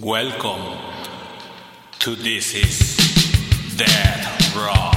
Welcome to This is Death Rock.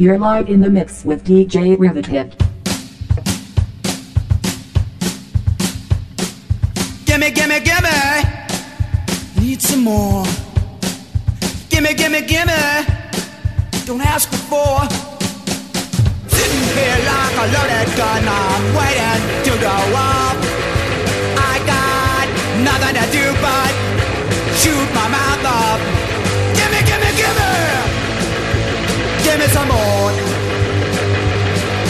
You're live in the mix with DJ Rivethead. Gimme, gimme, gimme. Need some more. Gimme, gimme, gimme. Don't ask before. Sitting here like a loaded gun, I'm waiting to go off. I got nothing to do but shoot my mouth off. Gimme some more.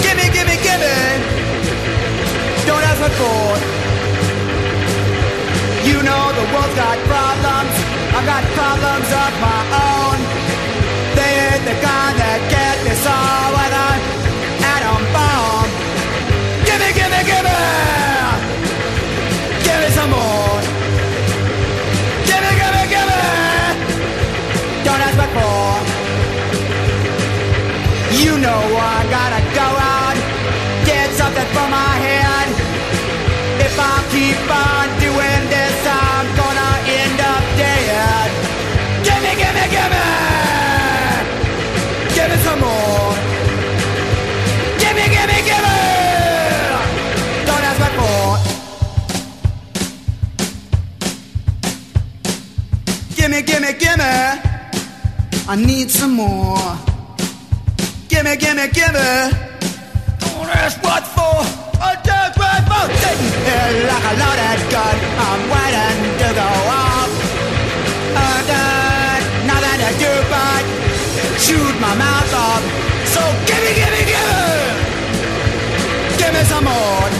Gimme, gimme, gimme. Don't ask what for. You know the world's got problems. I've got problems of my own. They ain't the kind that get this all Know I gotta go out, get something for my head. If I keep on doing this, I'm gonna end up dead. Gimme, gimme, gimme! Give me some more. Gimme, gimme, gimme! Don't ask what for. Gimme, gimme, gimme! I need some more. Gimme, gimme, gimme! Don't ask what for. I just wait for sitting here like a loaded gun. I'm waiting to go off. Oh, I got nothing to do but shoot my mouth off. So gimme, gimme, gimme. Give me some more.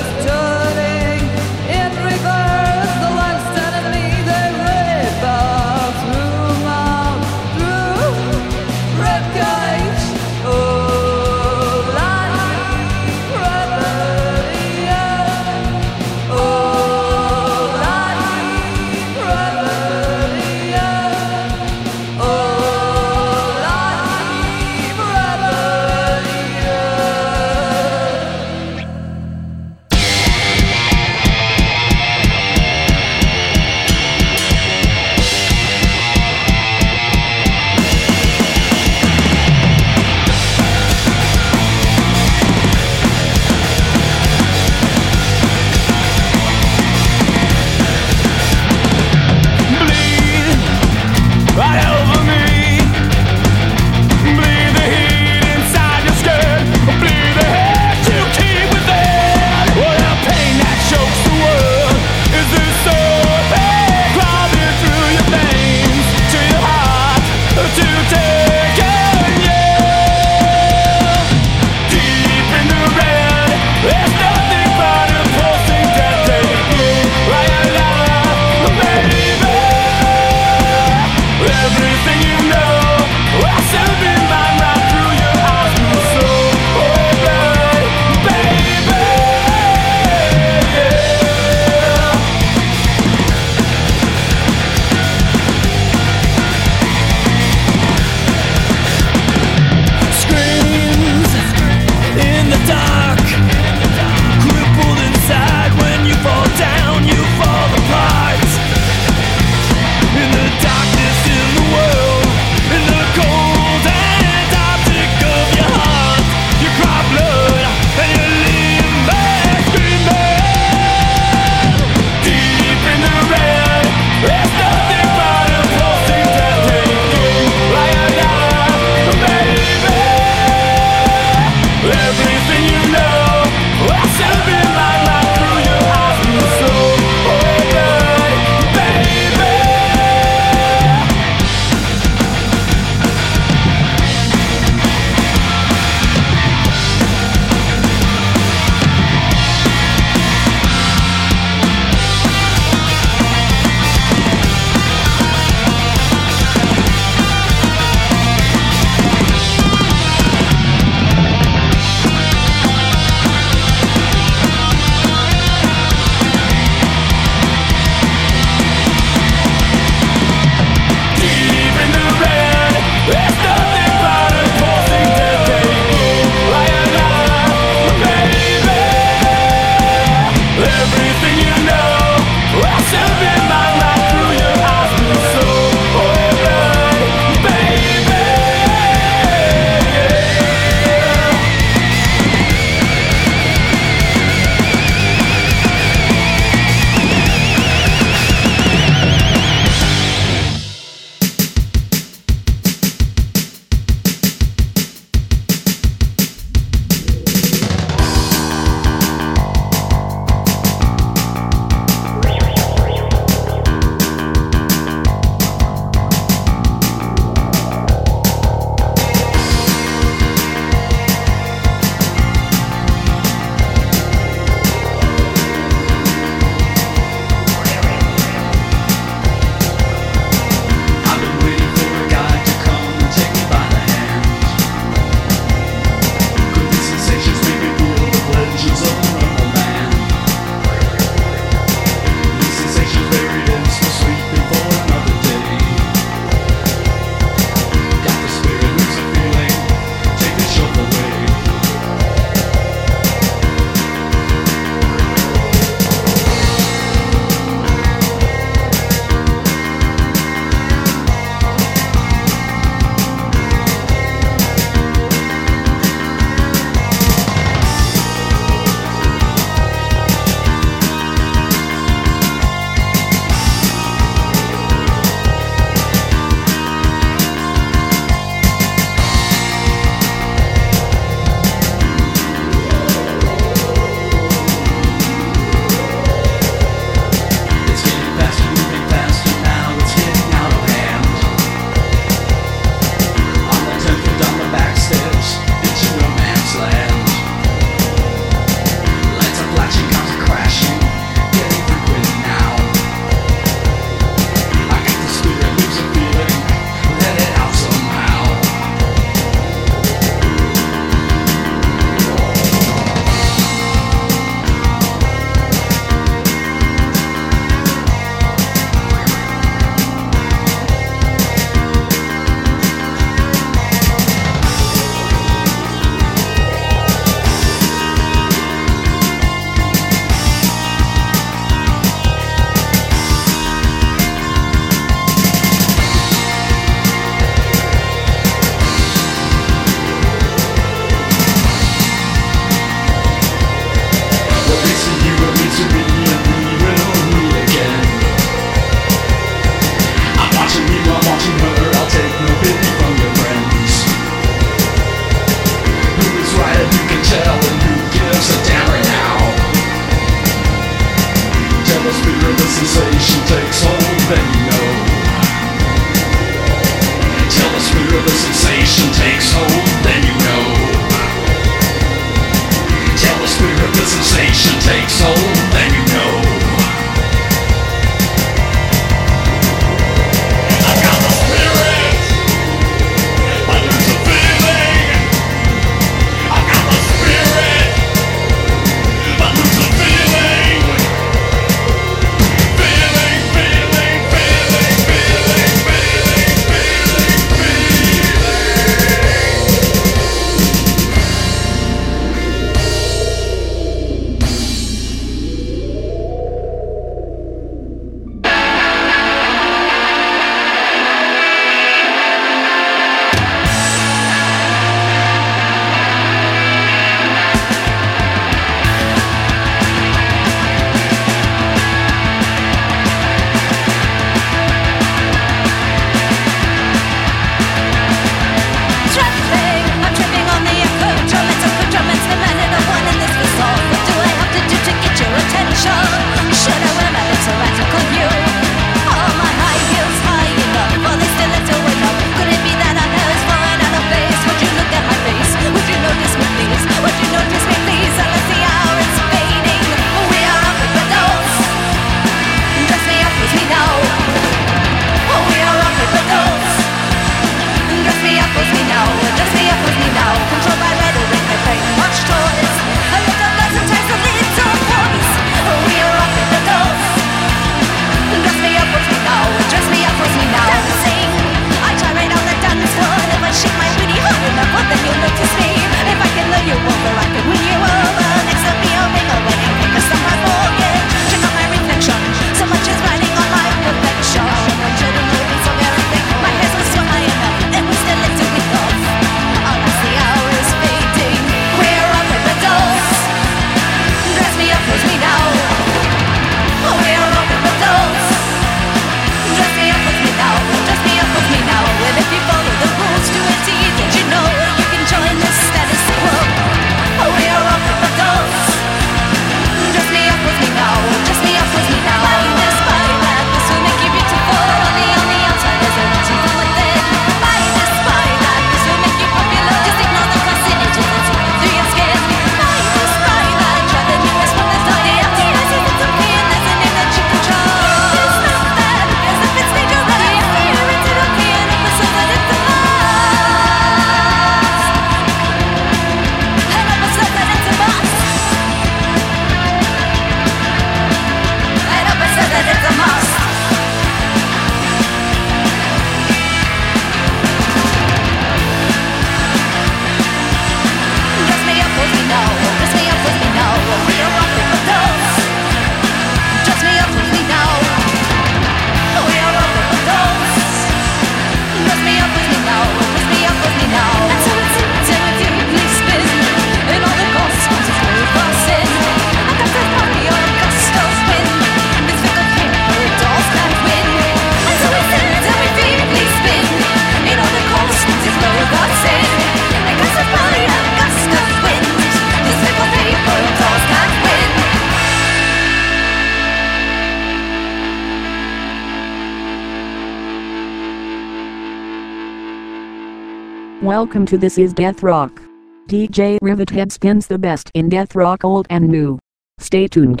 Welcome to This Is Death Rock. DJ Rivethead spins the best in death rock old and new. Stay tuned.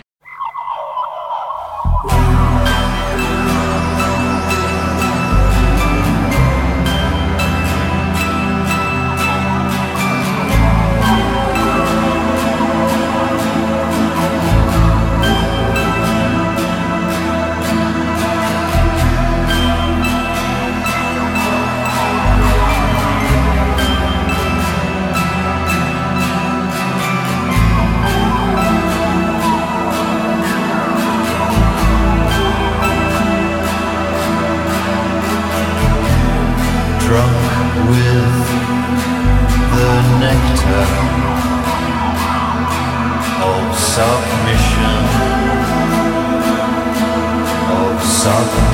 drunk with the nectar of submission, of submission.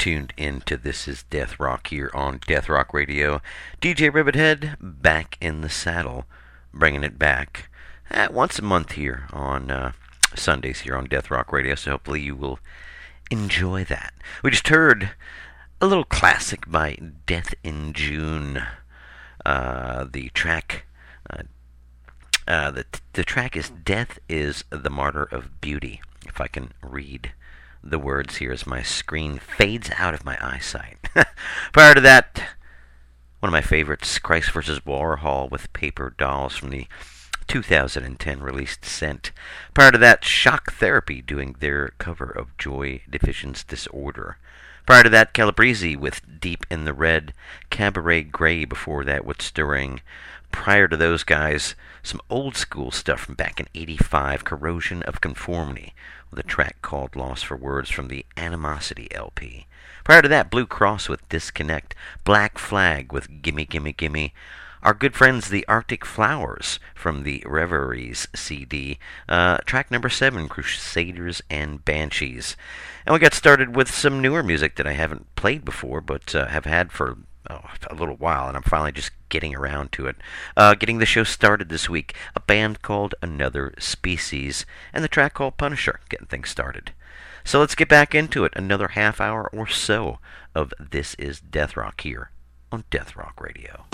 Tuned into This is Death Rock here on Death Rock Radio. DJ Rivethead back in the saddle, bringing it back uh, once a month here on uh, Sundays here on Death Rock Radio. So hopefully you will enjoy that. We just heard a little classic by Death in June. Uh, the track. Uh, uh, the, the track is Death is the Martyr of Beauty. If I can read the words here as my screen fades out of my eyesight. Prior to that, one of my favorites, Christ vs. Warhol with Paper Dolls from the 2010 release Scent. Prior to that, Shock Therapy doing their cover of Joy Division's Disorder. Prior to that, Calabrese with Deep in the Red, Cabaret Grey before that with Stirring. Prior to those guys, some old school stuff from back in 85, Corrosion of Conformity, with a track called Loss for Words from the Animosity LP. Prior to that, Blue Cross with Disconnect, Black Flag with Gimme Gimme Gimme, our good friends the Arctic Flowers from the Reveries CD, uh, track number seven, Crusaders and Banshees. And we got started with some newer music that I haven't played before, but uh, have had for oh, a little while, and I'm finally just getting around to it. Uh, getting the show started this week, a band called Another Species, and the track called Punisher, getting things started. So let's get back into it. Another half hour or so of This is Death Rock here on Death Rock Radio.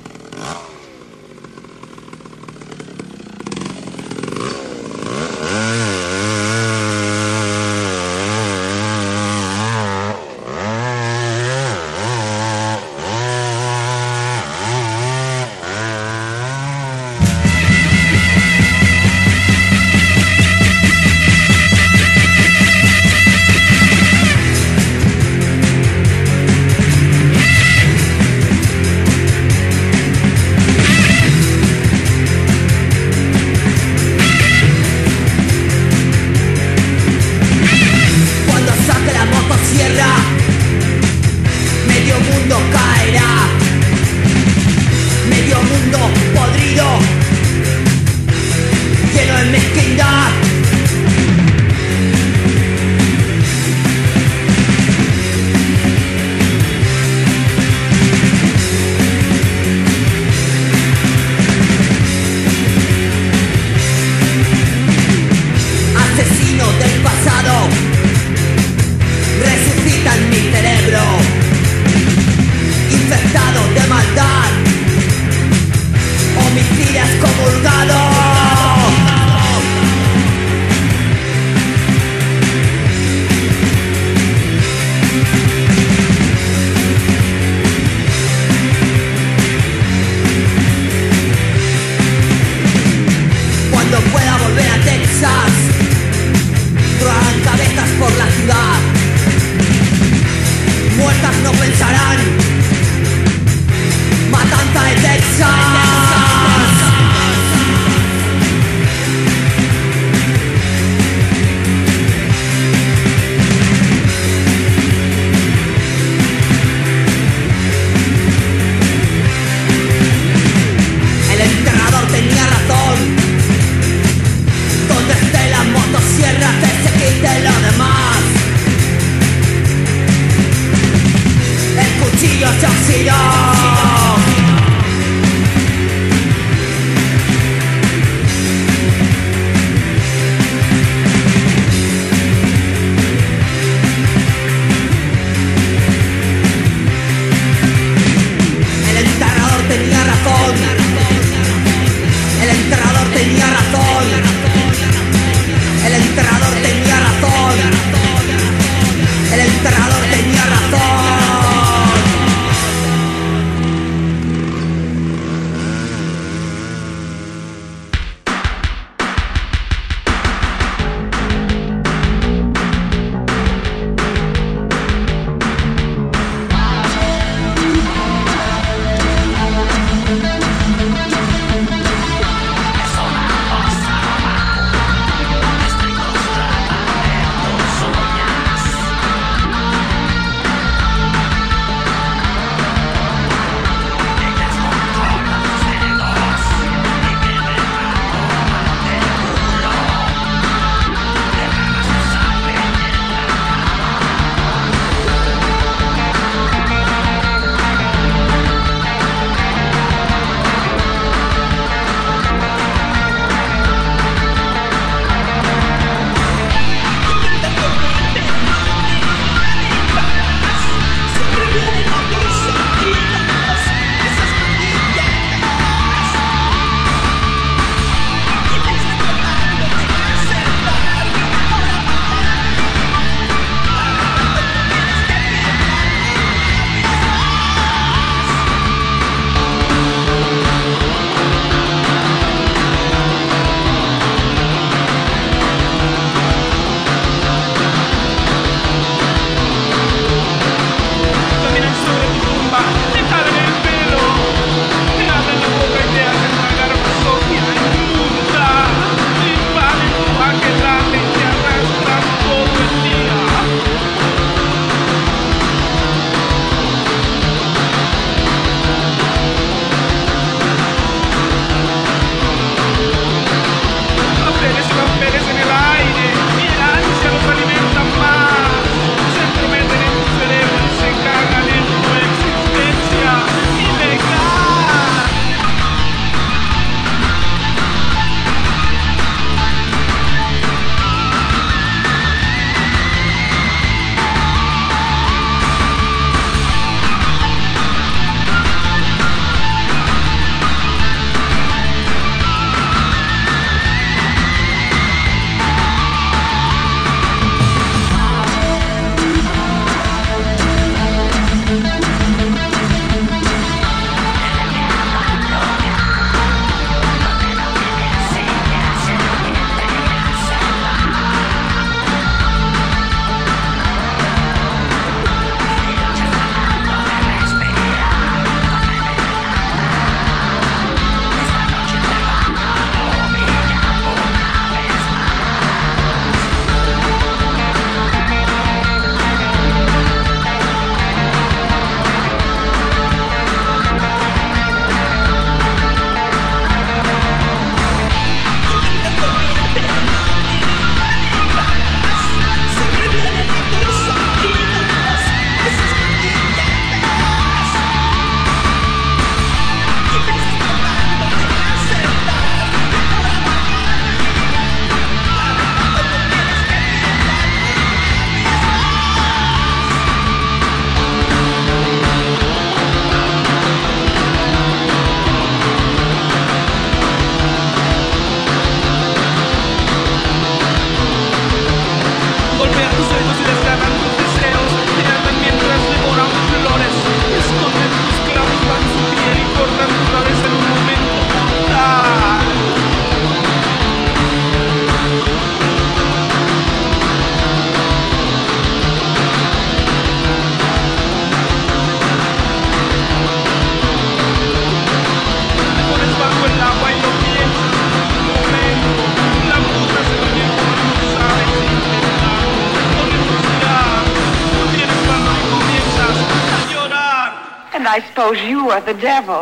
Are the devil.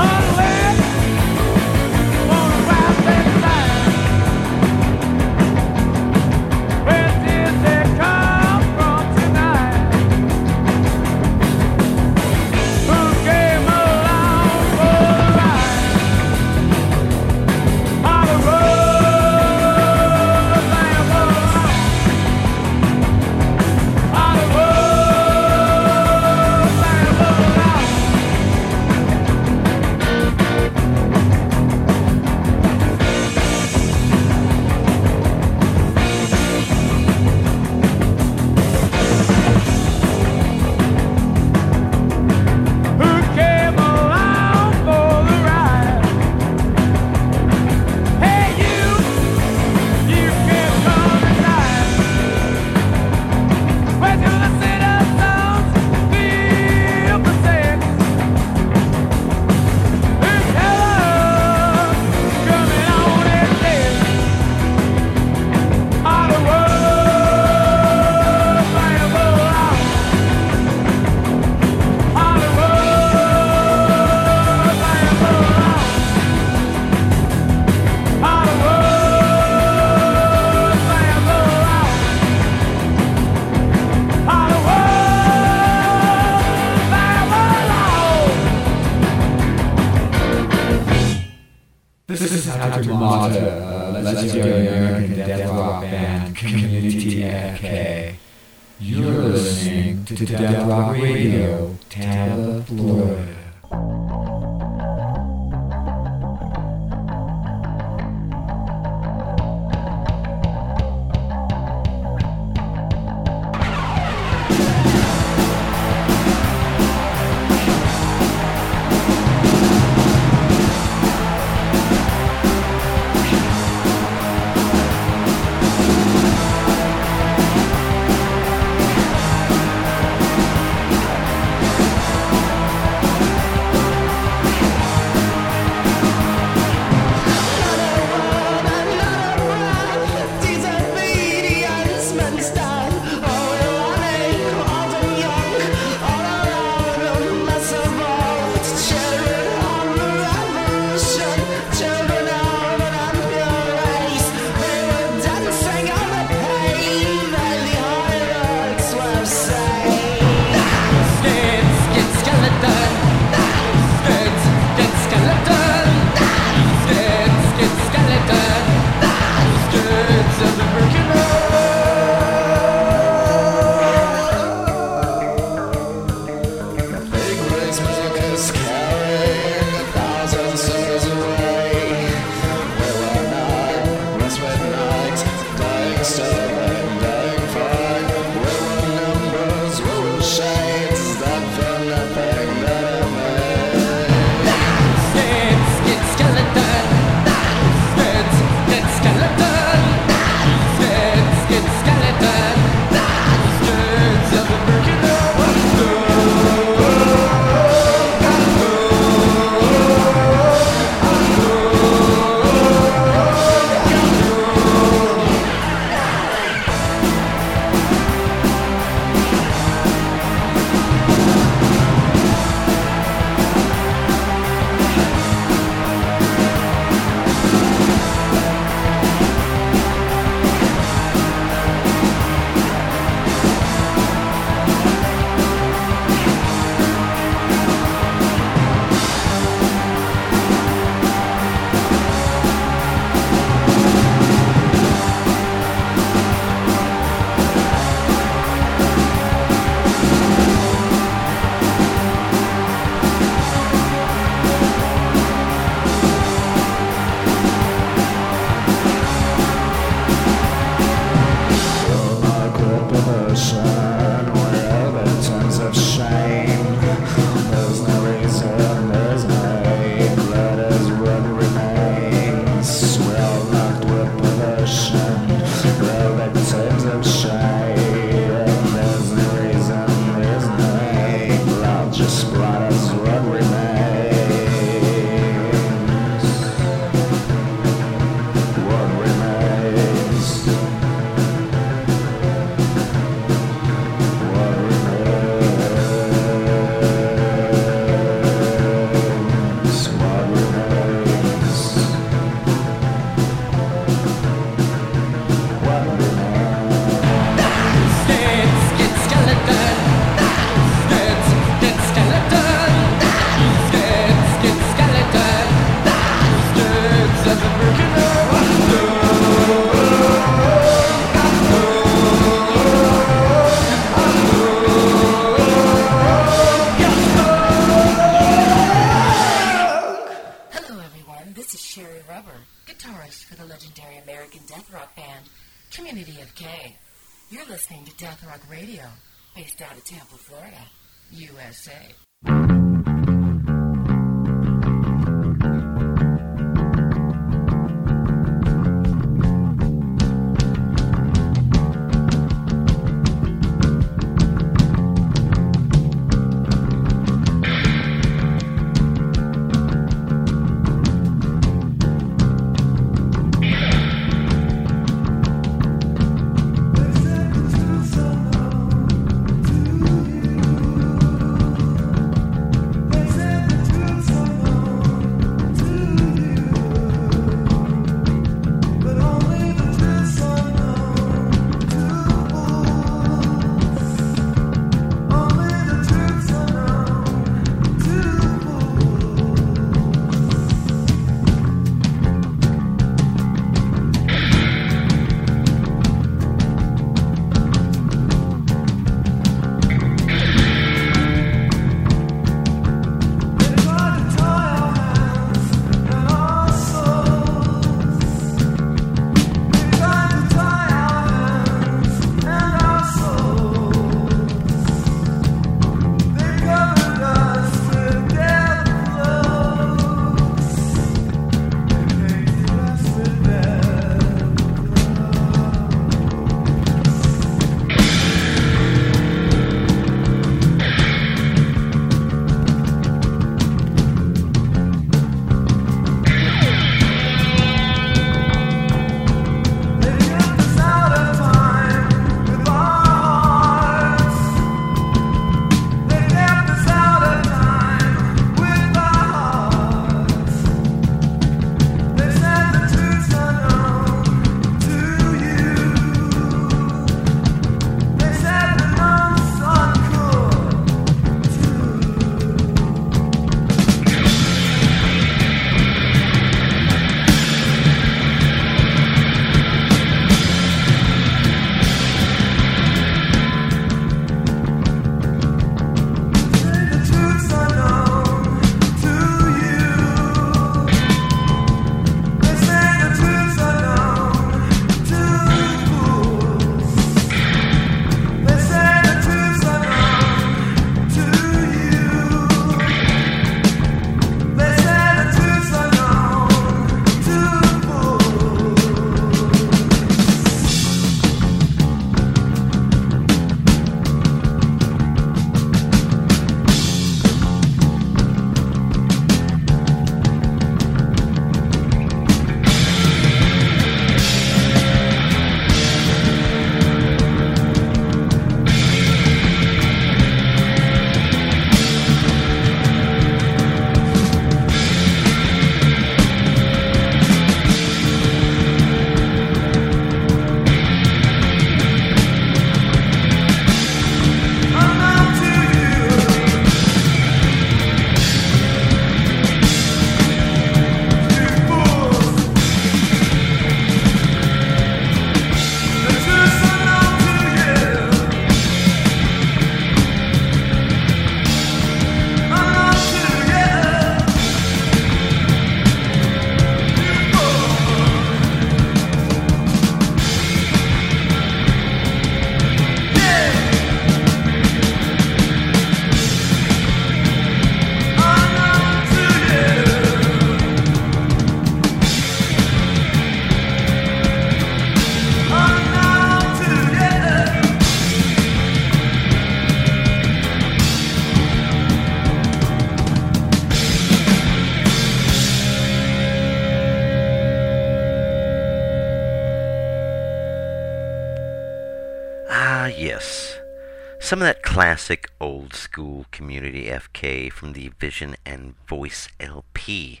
School community FK from the Vision and Voice LP.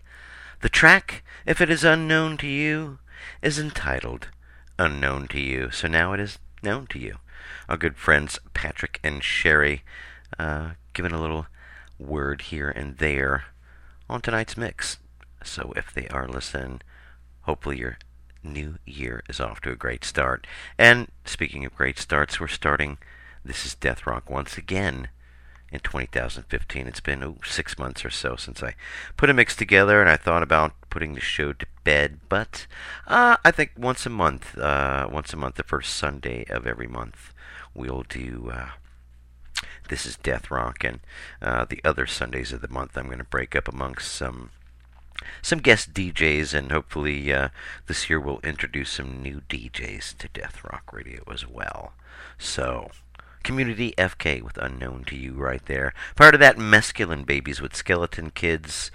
The track, if it is unknown to you, is entitled Unknown to You. So now it is known to you. Our good friends Patrick and Sherry uh, giving a little word here and there on tonight's mix. So if they are listening, hopefully your new year is off to a great start. And speaking of great starts, we're starting This is Death Rock once again in 2015. It's been oh, six months or so since I put a mix together, and I thought about putting the show to bed. But uh, I think once a month, uh, once a month, the first Sunday of every month, we'll do. Uh, this is Death Rock, and the other Sundays of the month, I'm going to break up amongst some some guest DJs, and hopefully uh, this year we'll introduce some new DJs to Death Rock Radio as well. So, Community FK with Unknown to You right there. Part of that Mescaline Babies with Skeleton Kids.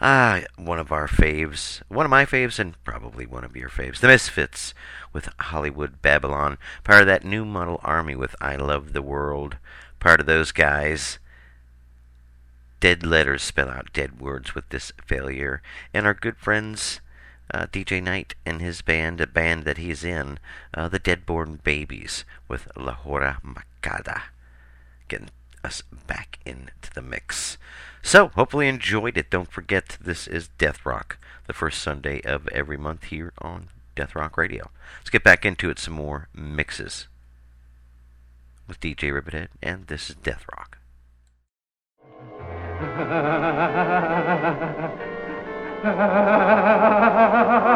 Ah, one of our faves. One of my faves, and probably one of your faves. The Misfits with Hollywood Babylon. Part of that New Model Army with I Love the World. Part of those guys dead letters spell out dead words with this failure. And our good friends, uh, DJ Knight and his band, a band that he's in, uh, the Deadborn Babies with La Hora Macada, getting us back into the mix. So, hopefully you enjoyed it. Don't forget, this is Death Rock, the first Sunday of every month here on Death Rock Radio. Let's get back into it some more mixes with DJ Rivethead, and this is Death Rock. Ha ha ha ha!